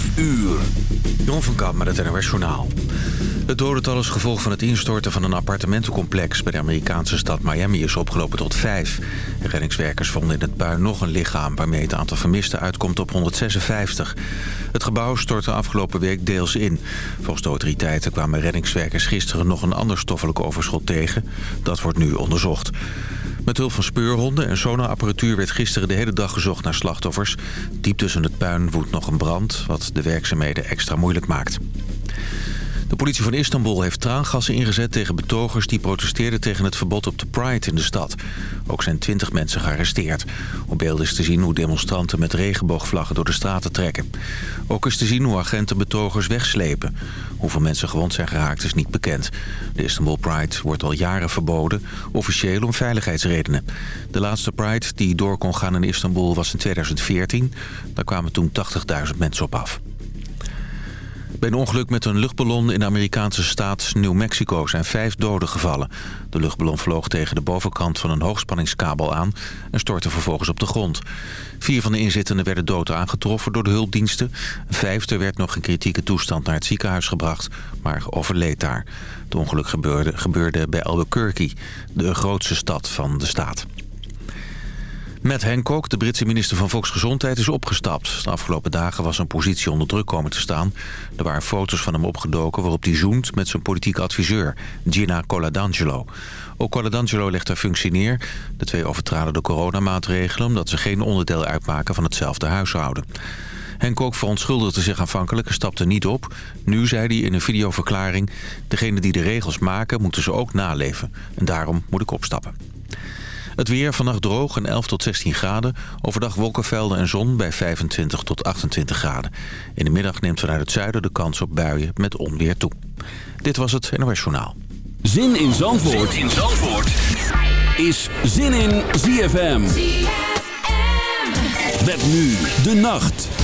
5 uur. Jon van Kamp met het NOS. Het dodental als gevolg van het instorten van een appartementencomplex... bij de Amerikaanse stad Miami is opgelopen tot vijf. Reddingswerkers vonden in het puin nog een lichaam... waarmee het aantal vermisten uitkomt op 156. Het gebouw stortte afgelopen week deels in. Volgens de autoriteiten kwamen reddingswerkers gisteren... nog een ander stoffelijk overschot tegen. Dat wordt nu onderzocht. Met hulp van speurhonden en sonarapparatuur werd gisteren de hele dag gezocht naar slachtoffers. Diep tussen het puin woedt nog een brand, wat de werkzaamheden extra moeilijk maakt. De politie van Istanbul heeft traangassen ingezet tegen betogers... die protesteerden tegen het verbod op de Pride in de stad. Ook zijn twintig mensen gearresteerd. Op beelden is te zien hoe demonstranten met regenboogvlaggen door de straten trekken. Ook is te zien hoe agenten betogers wegslepen. Hoeveel mensen gewond zijn geraakt is niet bekend. De Istanbul Pride wordt al jaren verboden, officieel om veiligheidsredenen. De laatste Pride die door kon gaan in Istanbul was in 2014. Daar kwamen toen 80.000 mensen op af. Bij een ongeluk met een luchtballon in de Amerikaanse staat New Mexico zijn vijf doden gevallen. De luchtballon vloog tegen de bovenkant van een hoogspanningskabel aan en stortte vervolgens op de grond. Vier van de inzittenden werden dood aangetroffen door de hulpdiensten. Een vijfde werd nog in kritieke toestand naar het ziekenhuis gebracht, maar overleed daar. Het ongeluk gebeurde, gebeurde bij Albuquerque, de grootste stad van de staat. Matt Hancock, de Britse minister van Volksgezondheid, is opgestapt. De afgelopen dagen was zijn positie onder druk komen te staan. Er waren foto's van hem opgedoken waarop hij zoent met zijn politieke adviseur, Gina Coladangelo. Ook Coladangelo legt haar functie neer. De twee overtraden de coronamaatregelen omdat ze geen onderdeel uitmaken van hetzelfde huishouden. Hancock verontschuldigde zich aanvankelijk en stapte niet op. Nu zei hij in een videoverklaring... degene die de regels maken moeten ze ook naleven. En daarom moet ik opstappen. Het weer vannacht droog en 11 tot 16 graden. Overdag wolkenvelden en zon bij 25 tot 28 graden. In de middag neemt vanuit het zuiden de kans op buien met onweer toe. Dit was het NOS Journaal. Zin in Zandvoort, zin in Zandvoort. is Zin in ZFM. ZFM. Met nu de nacht.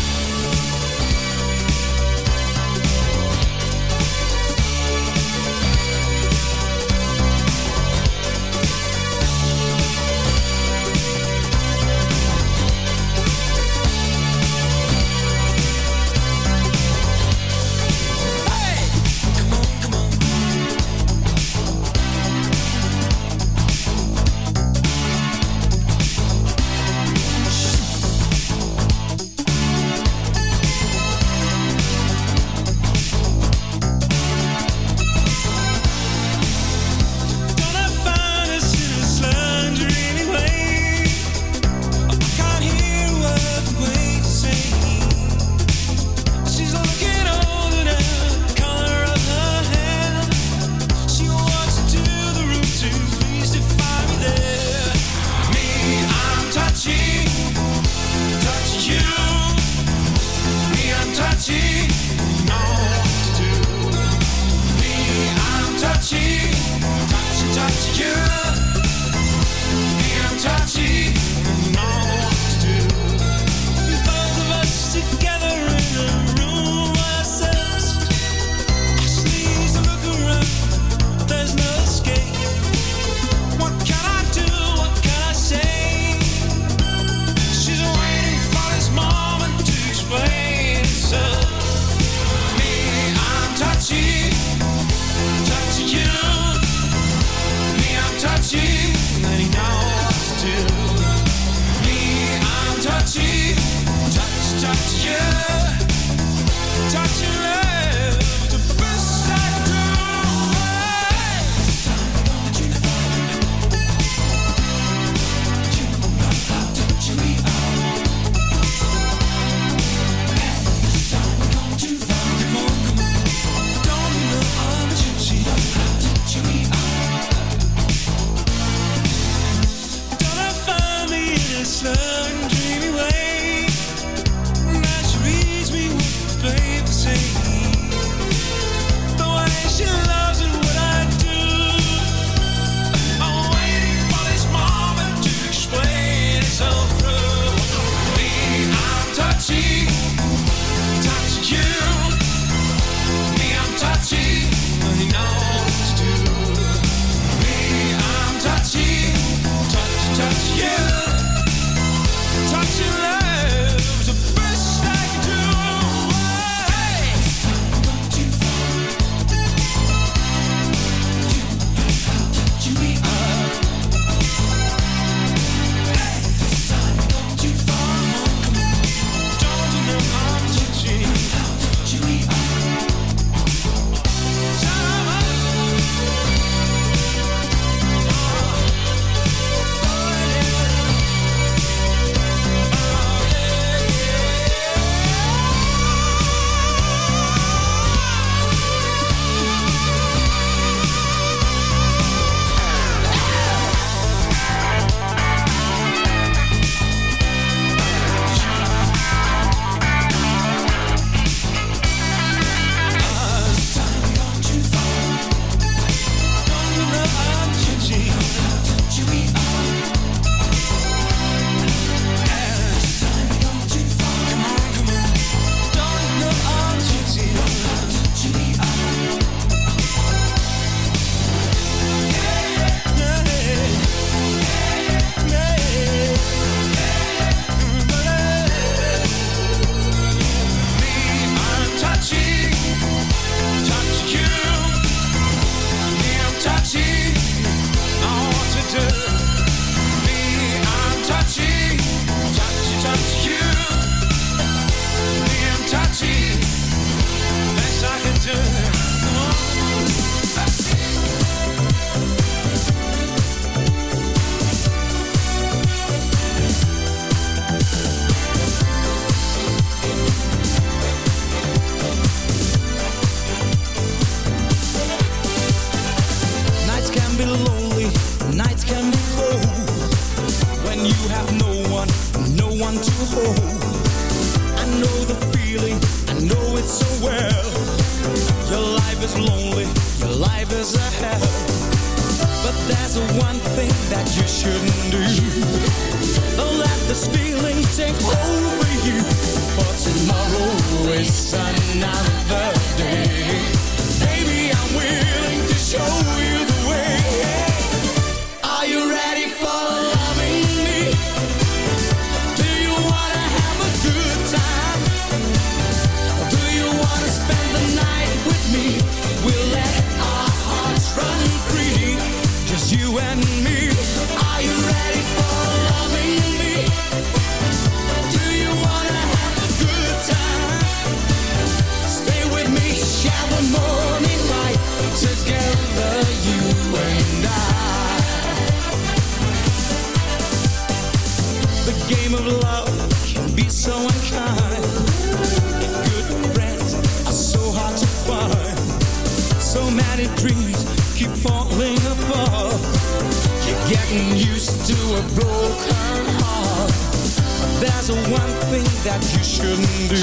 couldn't do.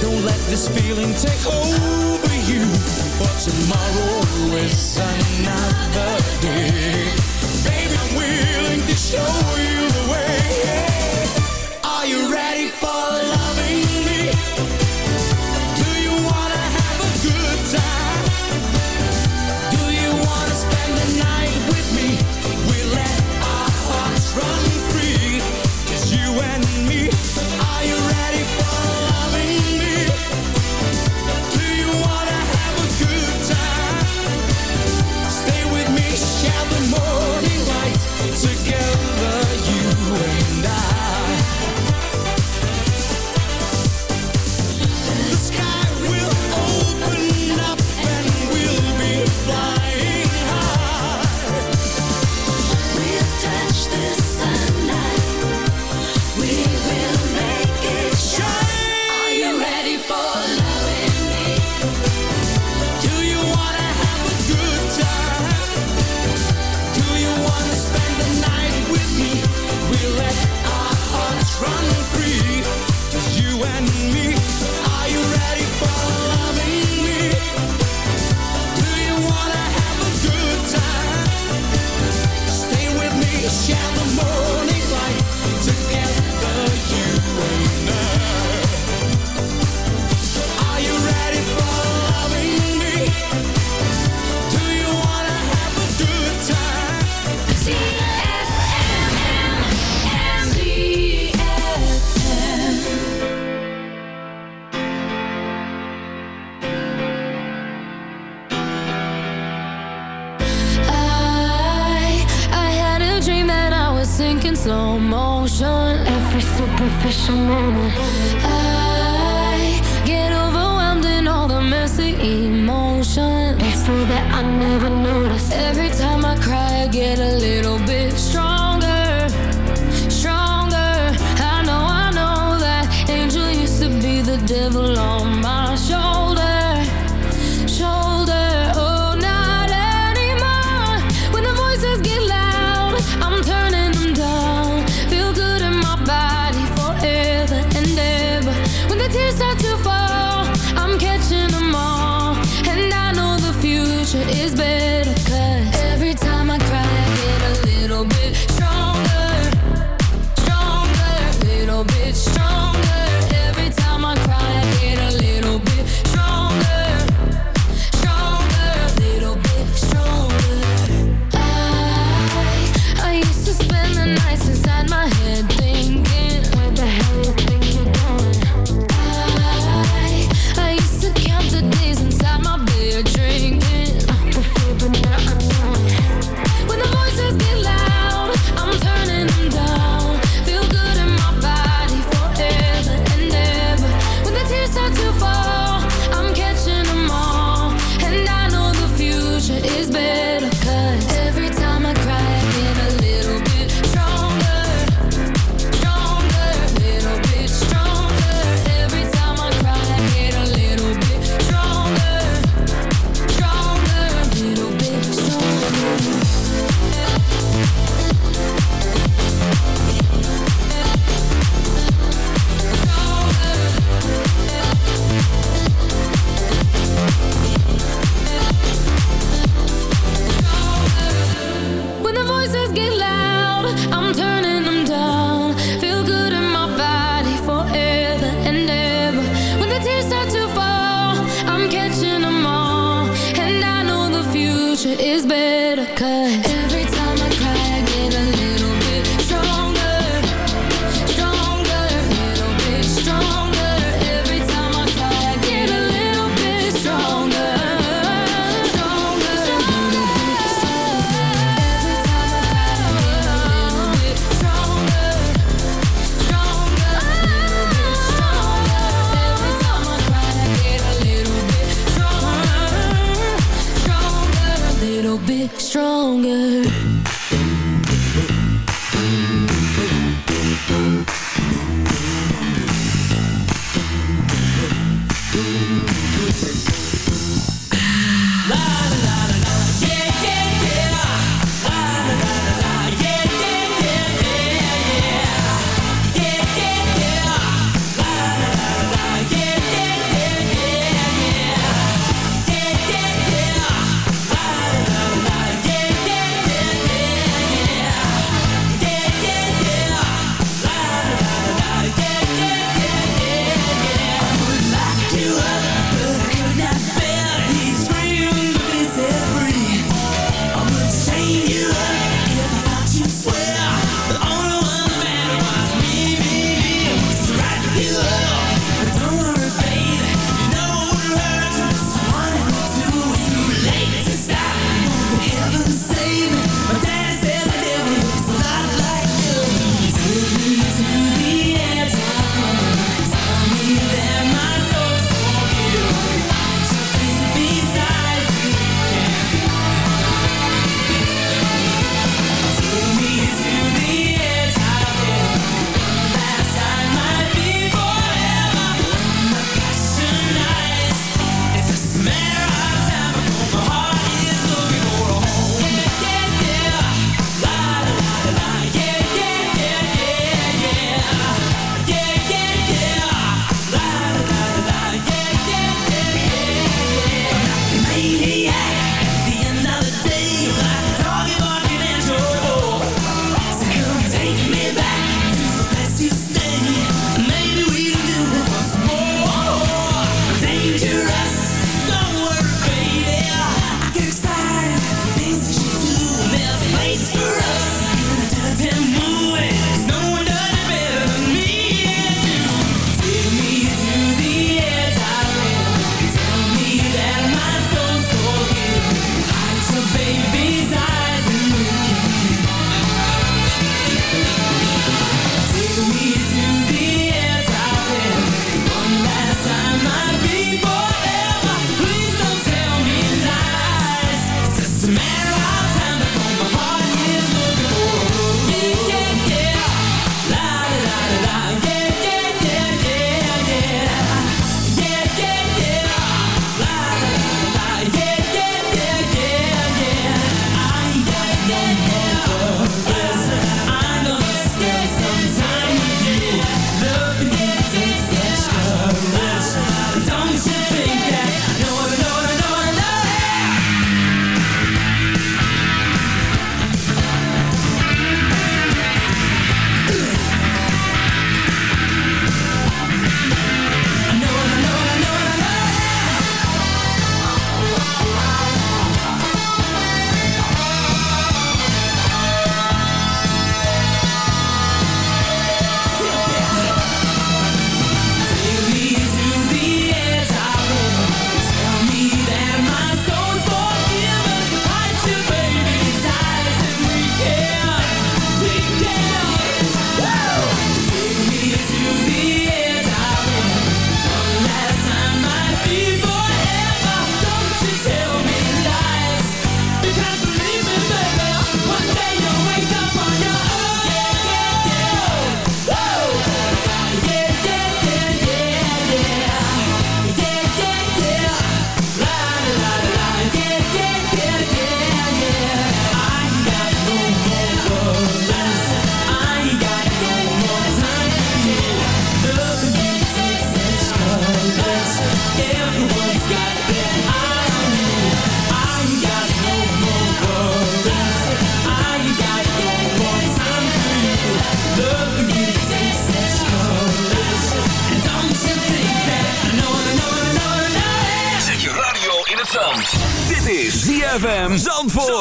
Don't let this feeling take over. Run so many.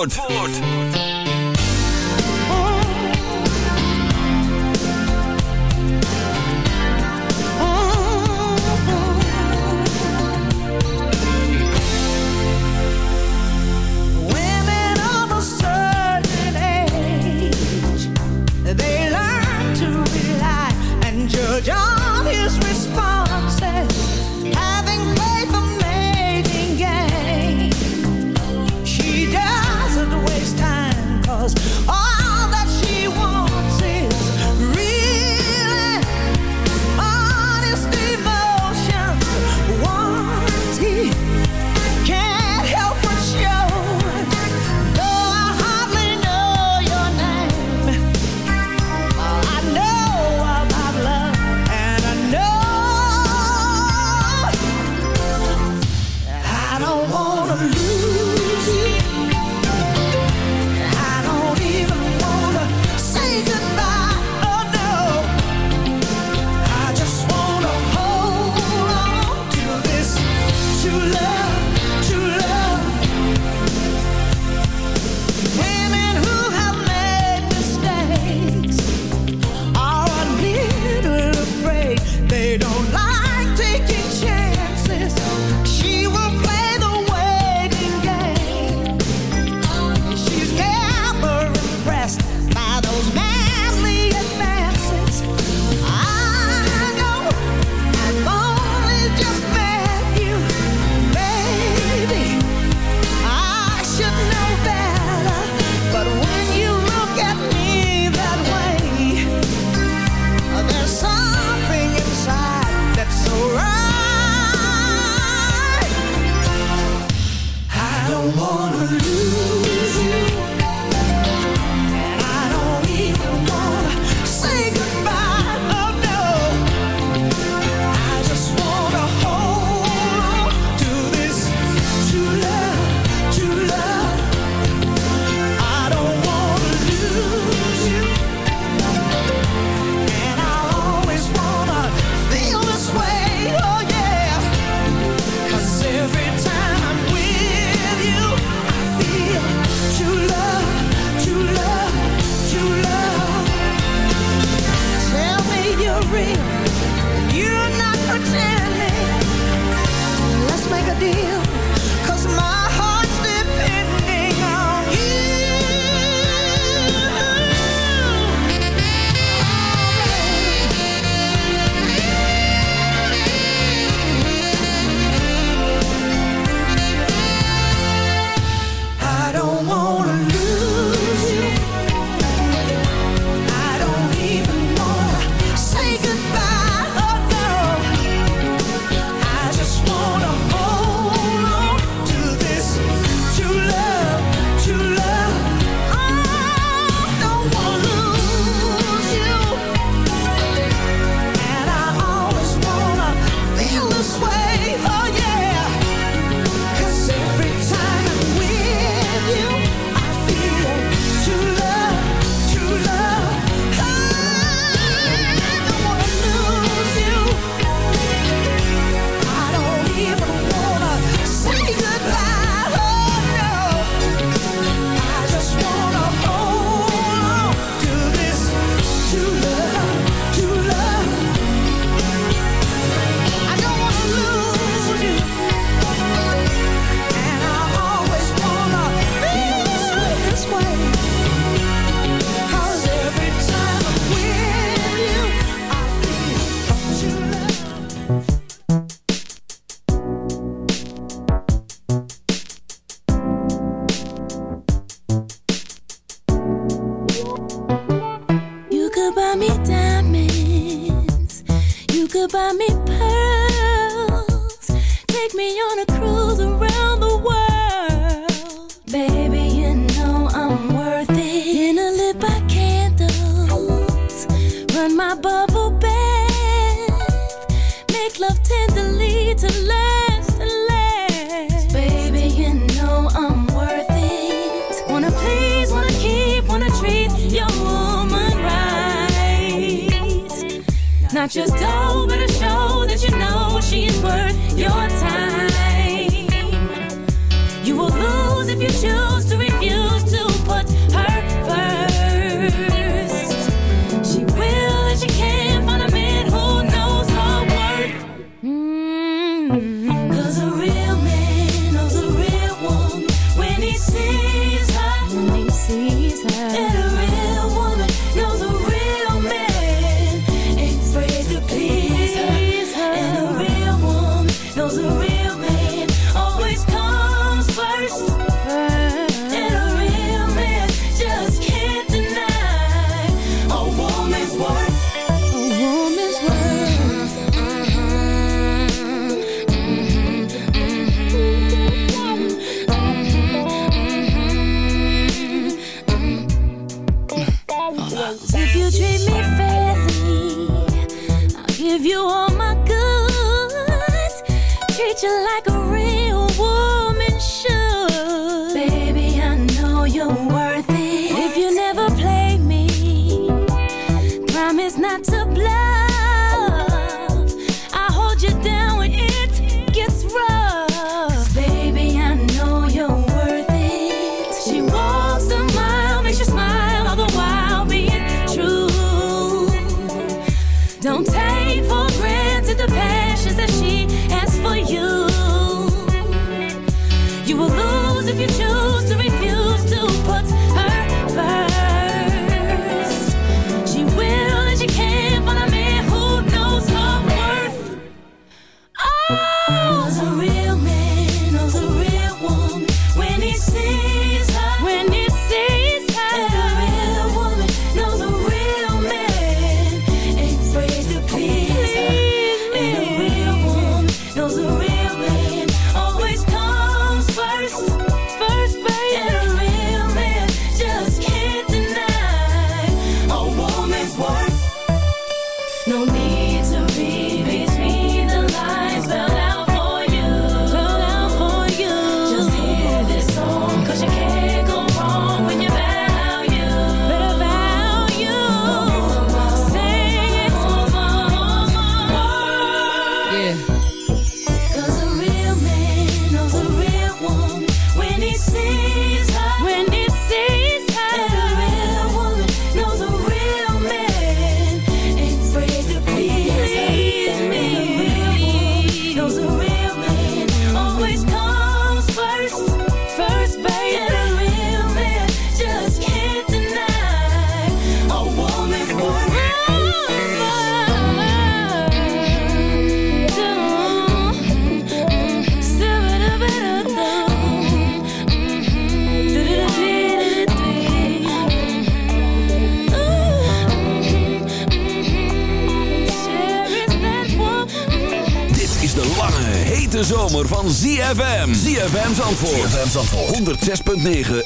Zandvoort. Cause a real 106.9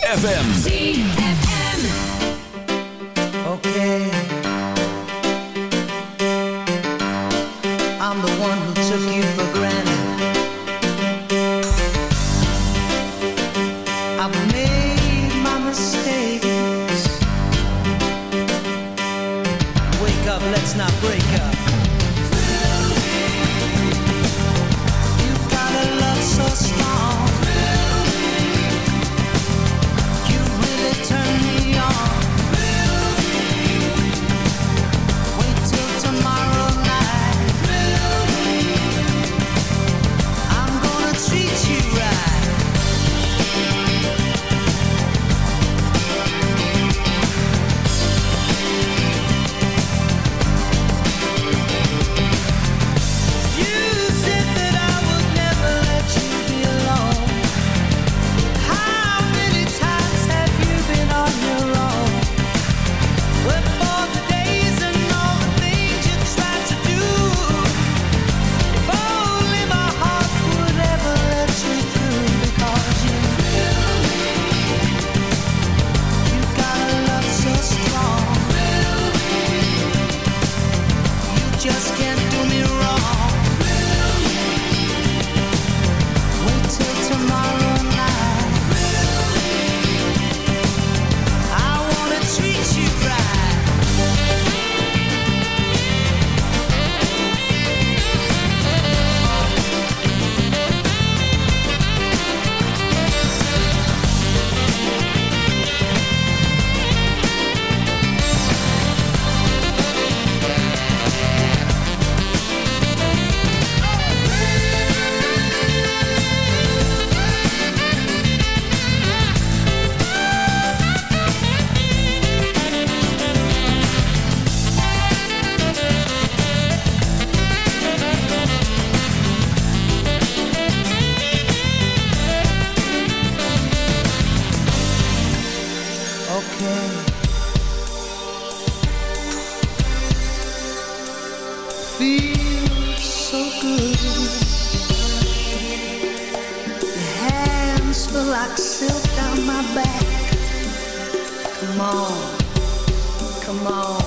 come on.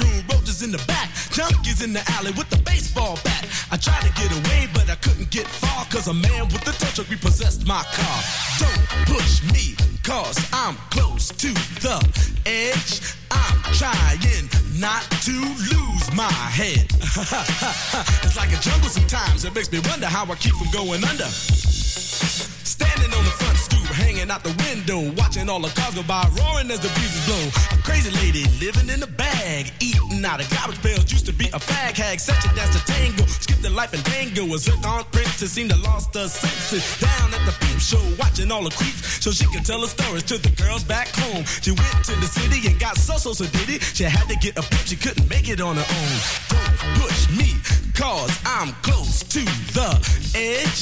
in the back, junkies in the alley with the baseball bat. I tried to get away, but I couldn't get far, cause a man with a tow truck repossessed my car. Don't push me, cause I'm close to the edge. I'm trying not to lose my head. it's like a jungle sometimes. It makes me wonder how I keep from going under. Standing on the front stoop, hanging out the window, watching all the cars go by, roaring as the breezes blow. A crazy lady living in a bag, eating out of garbage pails. Used to be a fag hag, such a dance to tango. Skipped the life and tango. A zircon princess seemed to lost her senses. Down at the peep show, watching all the creeps, so she could tell her stories to the girls back home. She went to the city and got so so so did it. She had to get a pimp, she couldn't make it on her own. Don't push me, cause I'm close to the edge.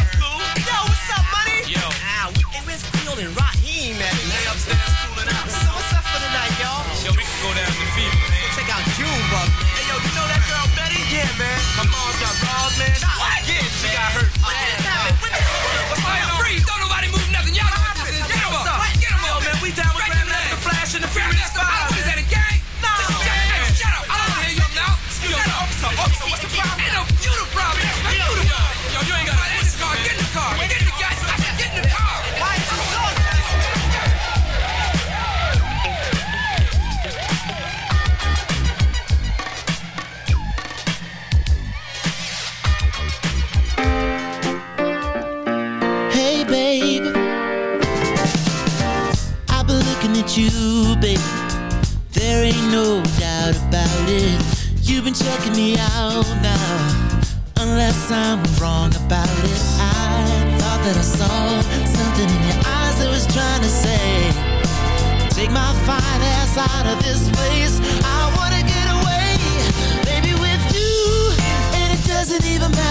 And Raheem at, man? Lay upstairs cooling out. So what's up for the night, y'all? Yo, we can go down to Fever, man. Check out Junebug. Hey, yo, you know that girl Betty? Yeah, man. I'm wrong about it. I thought that I saw something in your eyes that was trying to say, Take my fine ass out of this place. I wanna get away, baby, with you. And it doesn't even matter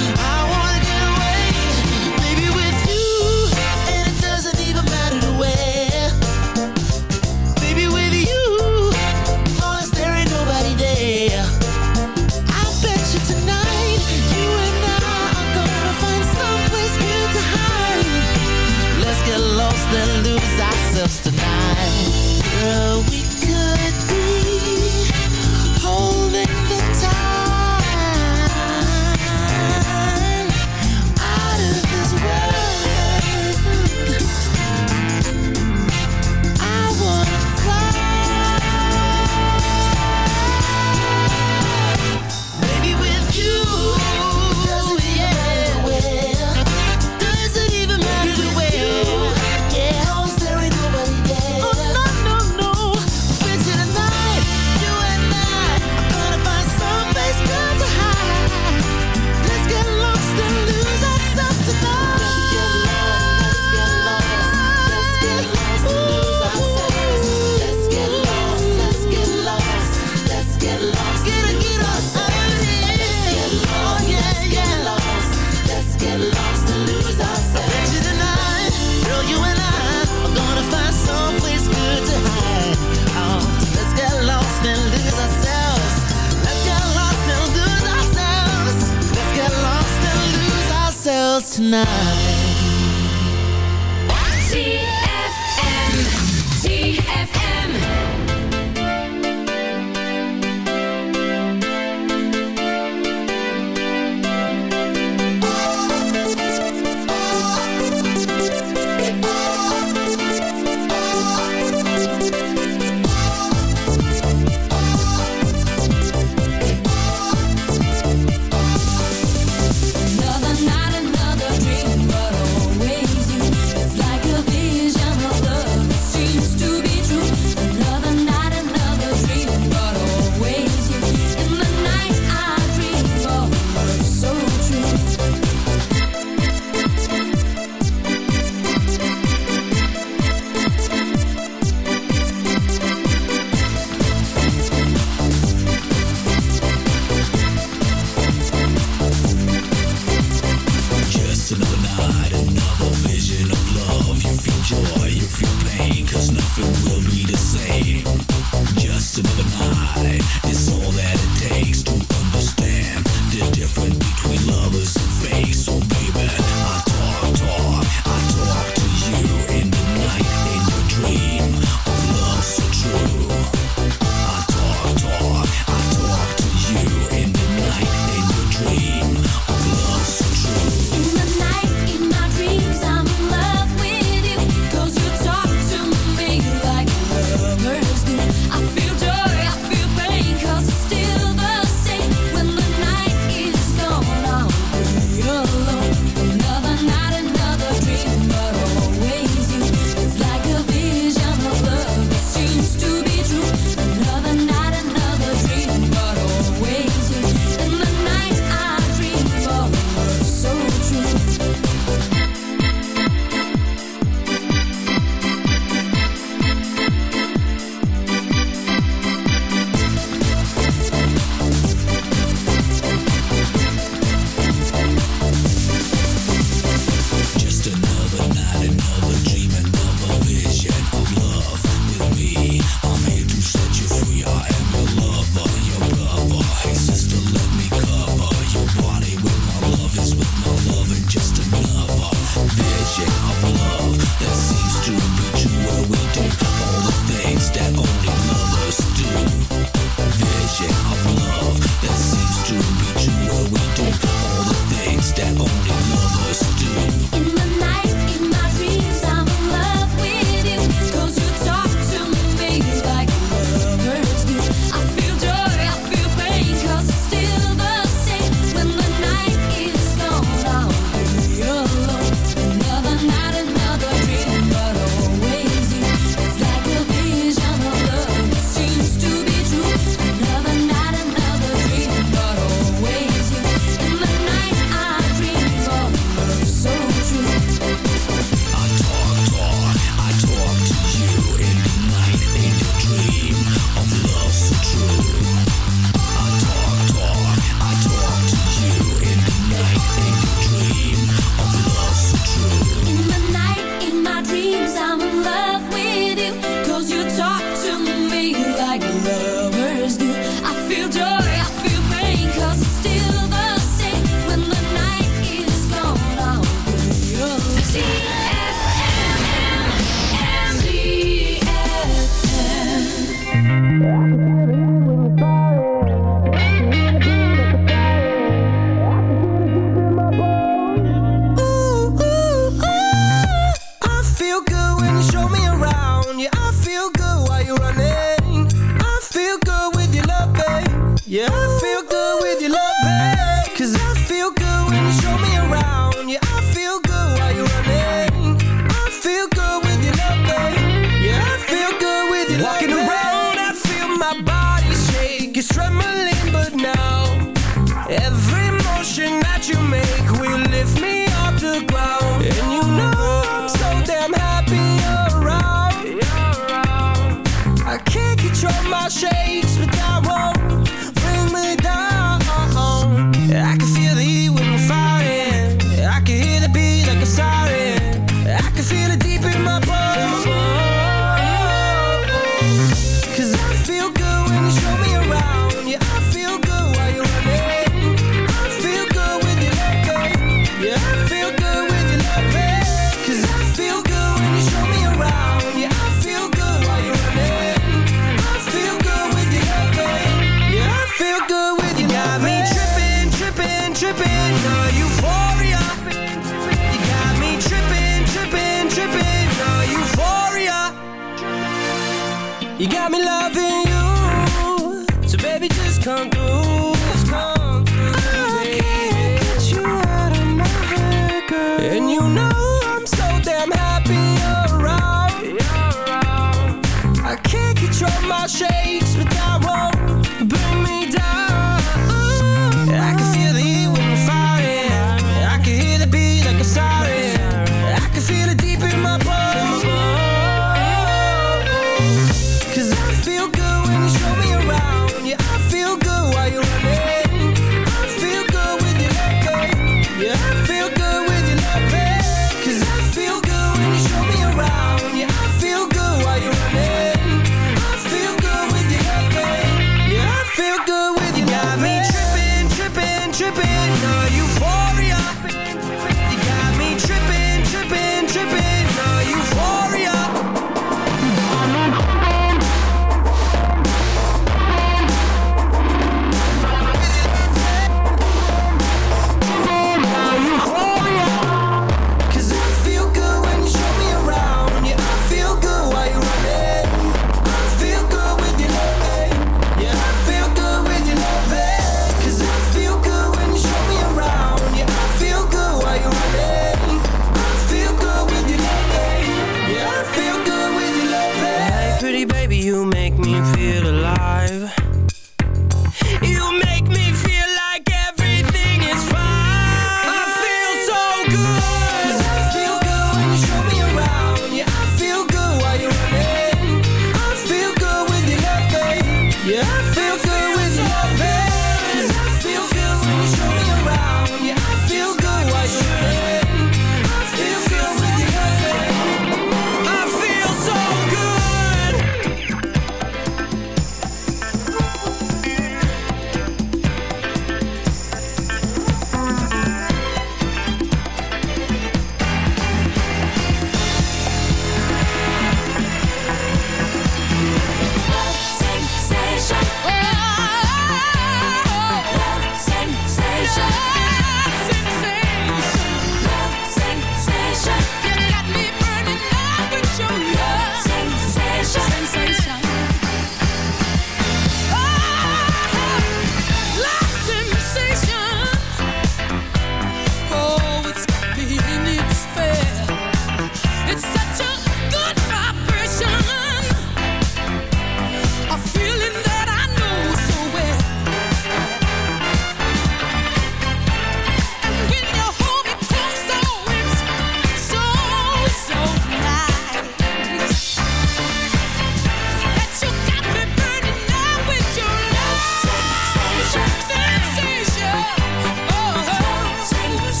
Ourselves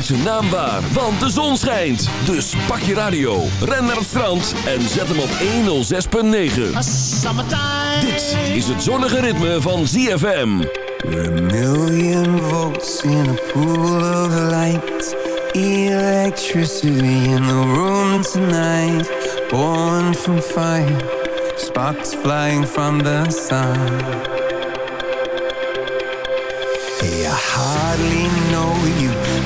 Maak zijn naam waar, want de zon schijnt. Dus pak je radio, ren naar het strand en zet hem op 106.9. Dit is het zonnige ritme van ZFM. We're a million volts in a pool of light. Electricity in the room tonight. Born from fire, sparks flying from the sun. Hey, I hardly know you,